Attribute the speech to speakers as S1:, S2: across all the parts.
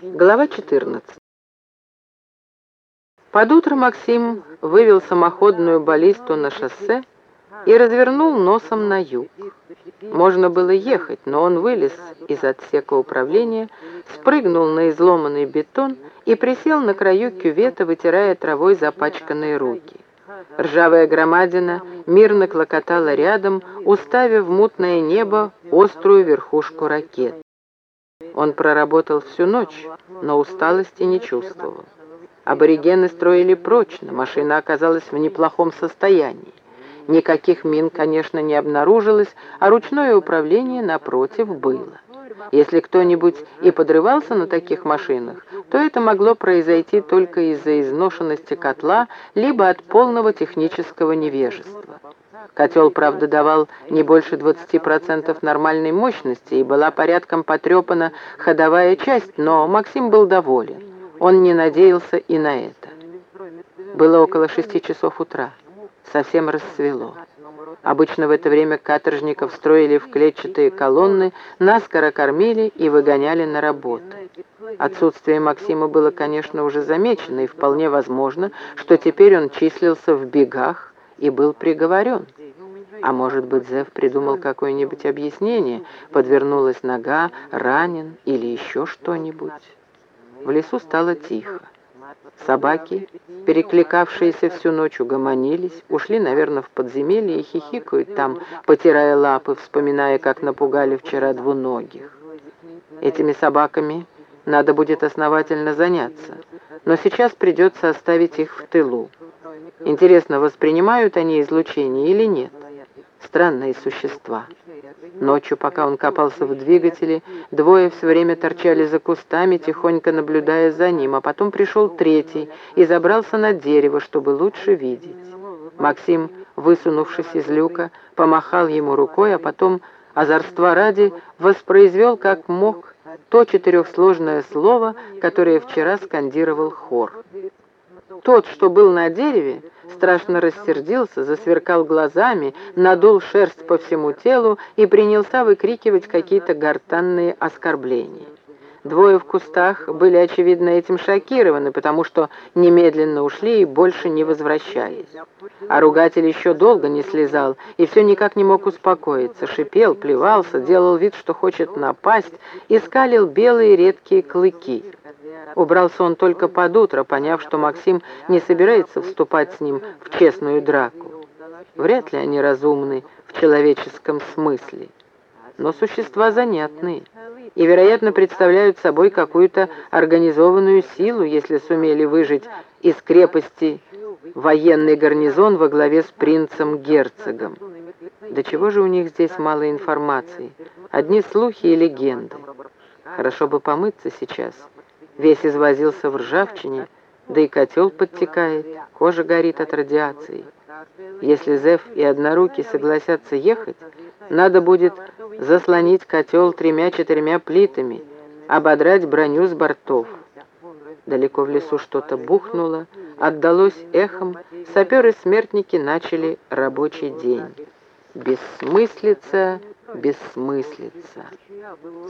S1: Глава 14. Под утро Максим вывел самоходную баллисту на шоссе и развернул носом на юг. Можно было ехать, но он вылез из отсека управления, спрыгнул на изломанный бетон и присел на краю кювета, вытирая травой запачканные руки. Ржавая громадина мирно клокотала рядом, уставив в мутное небо острую верхушку ракет. Он проработал всю ночь, но усталости не чувствовал. Аборигены строили прочно, машина оказалась в неплохом состоянии. Никаких мин, конечно, не обнаружилось, а ручное управление, напротив, было. Если кто-нибудь и подрывался на таких машинах, то это могло произойти только из-за изношенности котла, либо от полного технического невежества. Котел, правда, давал не больше 20% нормальной мощности, и была порядком потрепана ходовая часть, но Максим был доволен. Он не надеялся и на это. Было около шести часов утра. Совсем рассвело. Обычно в это время каторжников строили в клетчатые колонны, наскоро кормили и выгоняли на работу. Отсутствие Максима было, конечно, уже замечено, и вполне возможно, что теперь он числился в бегах и был приговорен. А может быть, Зев придумал какое-нибудь объяснение, подвернулась нога, ранен или еще что-нибудь. В лесу стало тихо. Собаки, перекликавшиеся всю ночь, угомонились, ушли, наверное, в подземелье и хихикают там, потирая лапы, вспоминая, как напугали вчера двуногих. Этими собаками надо будет основательно заняться, но сейчас придется оставить их в тылу. Интересно, воспринимают они излучение или нет? Странные существа. Ночью, пока он копался в двигателе, двое все время торчали за кустами, тихонько наблюдая за ним, а потом пришел третий и забрался на дерево, чтобы лучше видеть. Максим, высунувшись из люка, помахал ему рукой, а потом, озорства ради, воспроизвел как мог то четырехсложное слово, которое вчера скандировал хор. Тот, что был на дереве, страшно рассердился, засверкал глазами, надул шерсть по всему телу и принялся выкрикивать какие-то гортанные оскорбления. Двое в кустах были, очевидно, этим шокированы, потому что немедленно ушли и больше не возвращались. А ругатель еще долго не слезал и все никак не мог успокоиться. Шипел, плевался, делал вид, что хочет напасть, и скалил белые редкие клыки. Убрался он только под утро, поняв, что Максим не собирается вступать с ним в честную драку. Вряд ли они разумны в человеческом смысле, но существа занятные и, вероятно, представляют собой какую-то организованную силу, если сумели выжить из крепости военный гарнизон во главе с принцем-герцогом. До чего же у них здесь мало информации? Одни слухи и легенды. Хорошо бы помыться сейчас. Весь извозился в ржавчине, да и котел подтекает, кожа горит от радиации. Если Зев и Однорукий согласятся ехать, надо будет заслонить котел тремя-четырьмя плитами, ободрать броню с бортов. Далеко в лесу что-то бухнуло, отдалось эхом, саперы-смертники начали рабочий день. Бессмыслица, бессмыслица.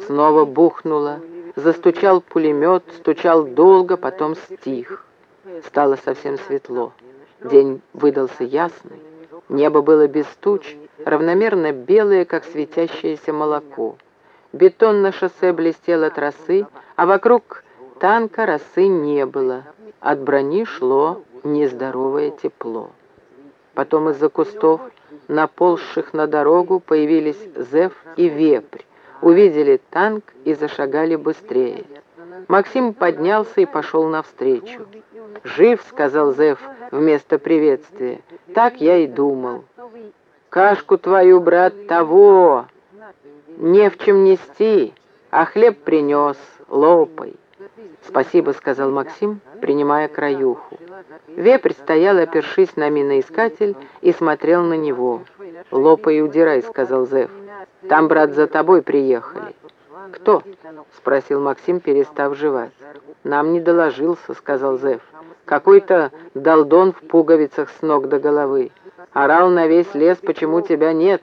S1: Снова бухнуло, застучал пулемет, стучал долго, потом стих. Стало совсем светло. День выдался ясный. Небо было без туч, равномерно белое, как светящееся молоко. Бетон на шоссе блестел от росы, а вокруг танка росы не было. От брони шло нездоровое тепло. Потом из-за кустов, наползших на дорогу, появились Зев и Вепрь. Увидели танк и зашагали быстрее. Максим поднялся и пошел навстречу. «Жив», — сказал Зев вместо приветствия. «Так я и думал». «Кашку твою, брат, того! Не в чем нести, а хлеб принес, лопай». «Спасибо», — сказал Максим, принимая краюху. Вепрь стоял, опершись на миноискатель, и смотрел на него. «Лопай и удирай», — сказал Зев. «Там, брат, за тобой приехали». «Кто?» — спросил Максим, перестав жевать. «Нам не доложился», — сказал Зев. «Какой-то долдон в пуговицах с ног до головы. Орал на весь лес, почему тебя нет.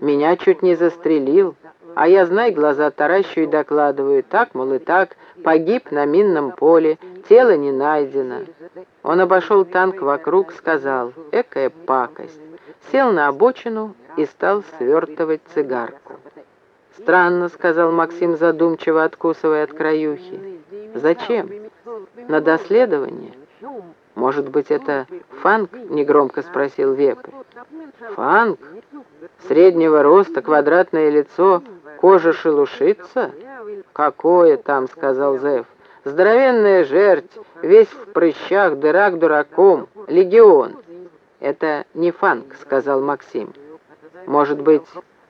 S1: Меня чуть не застрелил. А я, знай, глаза таращу и докладываю. Так, мол, и так, Погиб на минном поле, тело не найдено. Он обошел танк вокруг, сказал «Экая пакость». Сел на обочину и стал свертывать цигарку. «Странно», — сказал Максим задумчиво, откусывая от краюхи. «Зачем? На доследование?» «Может быть, это фанк?» — негромко спросил Вепрь. «Фанк? Среднего роста, квадратное лицо, кожа шелушится?» «Какое там?» — сказал Зев. «Здоровенная жерть, весь в прыщах, дырак дураком, легион». «Это не фанк», — сказал Максим. «Может быть,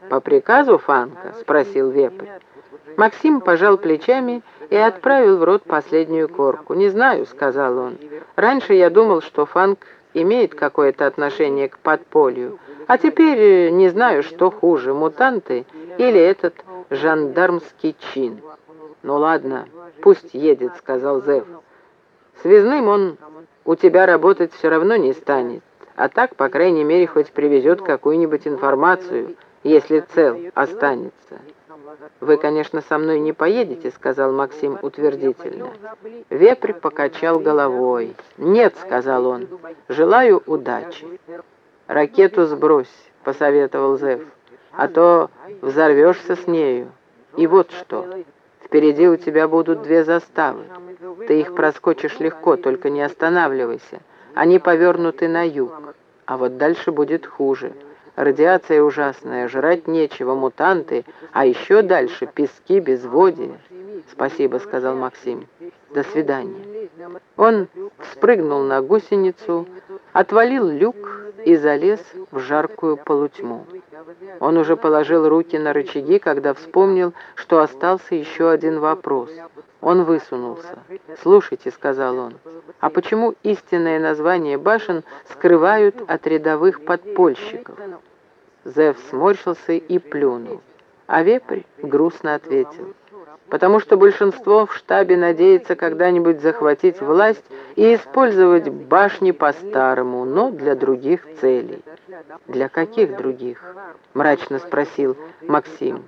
S1: по приказу фанка?» — спросил Вепрь. Максим пожал плечами и отправил в рот последнюю корку. «Не знаю», — сказал он. «Раньше я думал, что фанк имеет какое-то отношение к подполью, а теперь не знаю, что хуже, мутанты или этот жандармский чин». «Ну ладно, пусть едет», — сказал Зев. «Связным он у тебя работать все равно не станет, а так, по крайней мере, хоть привезет какую-нибудь информацию, если цел останется». «Вы, конечно, со мной не поедете», — сказал Максим утвердительно. Вепрь покачал головой. «Нет», — сказал он, — «желаю удачи». «Ракету сбрось», — посоветовал Зев, — «а то взорвешься с нею. И вот что, впереди у тебя будут две заставы. Ты их проскочишь легко, только не останавливайся. Они повернуты на юг, а вот дальше будет хуже». Радиация ужасная, жрать нечего, мутанты, а еще дальше пески, безводие. «Спасибо», — сказал Максим. «До свидания». Он спрыгнул на гусеницу, отвалил люк и залез в жаркую полутьму. Он уже положил руки на рычаги, когда вспомнил, что остался еще один вопрос. Он высунулся. «Слушайте», — сказал он, — «а почему истинное название башен скрывают от рядовых подпольщиков?» Зев сморщился и плюнул, а вепрь грустно ответил. «Потому что большинство в штабе надеется когда-нибудь захватить власть и использовать башни по-старому, но для других целей». «Для каких других?» — мрачно спросил Максим.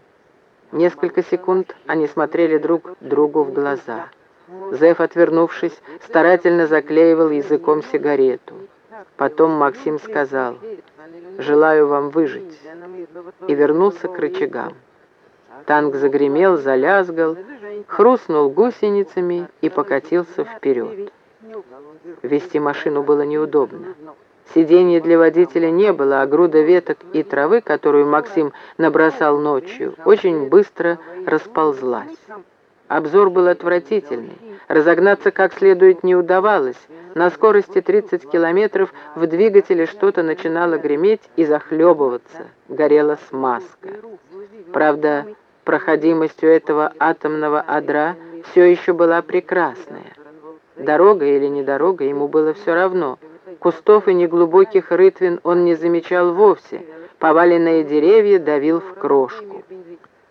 S1: Несколько секунд они смотрели друг другу в глаза. Зев, отвернувшись, старательно заклеивал языком сигарету. Потом Максим сказал, «Желаю вам выжить», и вернулся к рычагам. Танк загремел, залязгал, хрустнул гусеницами и покатился вперед. Вести машину было неудобно. Сиденья для водителя не было, а груда веток и травы, которую Максим набросал ночью, очень быстро расползлась. Обзор был отвратительный. Разогнаться как следует не удавалось. На скорости 30 километров в двигателе что-то начинало греметь и захлебываться. Горела смазка. Правда, проходимость у этого атомного адра все еще была прекрасная. Дорога или не дорога, ему было все равно — Кустов и неглубоких рытвин он не замечал вовсе, поваленные деревья давил в крошку.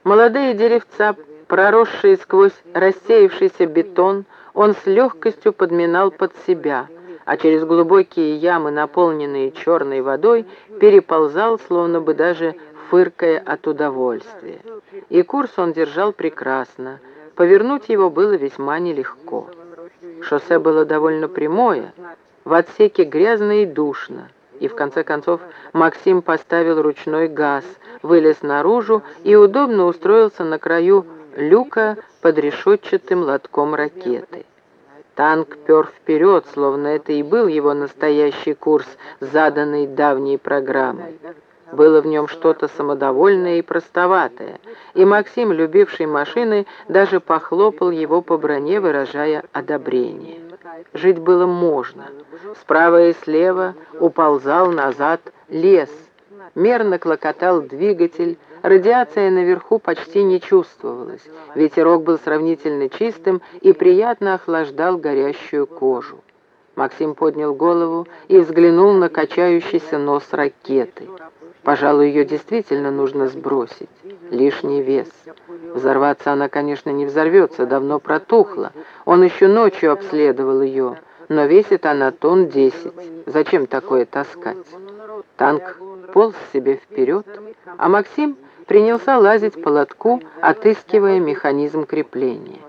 S1: Молодые деревца, проросшие сквозь рассеявшийся бетон, он с легкостью подминал под себя, а через глубокие ямы, наполненные черной водой, переползал, словно бы даже фыркая от удовольствия. И курс он держал прекрасно, повернуть его было весьма нелегко. Шоссе было довольно прямое, в отсеке грязно и душно, и в конце концов Максим поставил ручной газ, вылез наружу и удобно устроился на краю люка под решетчатым лотком ракеты. Танк пер вперед, словно это и был его настоящий курс, заданный давней программой. Было в нем что-то самодовольное и простоватое, и Максим, любивший машины, даже похлопал его по броне, выражая одобрение. Жить было можно. Справа и слева уползал назад лес. Мерно клокотал двигатель, радиация наверху почти не чувствовалась. Ветерок был сравнительно чистым и приятно охлаждал горящую кожу. Максим поднял голову и взглянул на качающийся нос ракеты. Пожалуй, ее действительно нужно сбросить. Лишний вес. Взорваться она, конечно, не взорвется, давно протухла. Он еще ночью обследовал ее, но весит она тонн десять. Зачем такое таскать? Танк полз себе вперед, а Максим принялся лазить по лотку, отыскивая механизм крепления.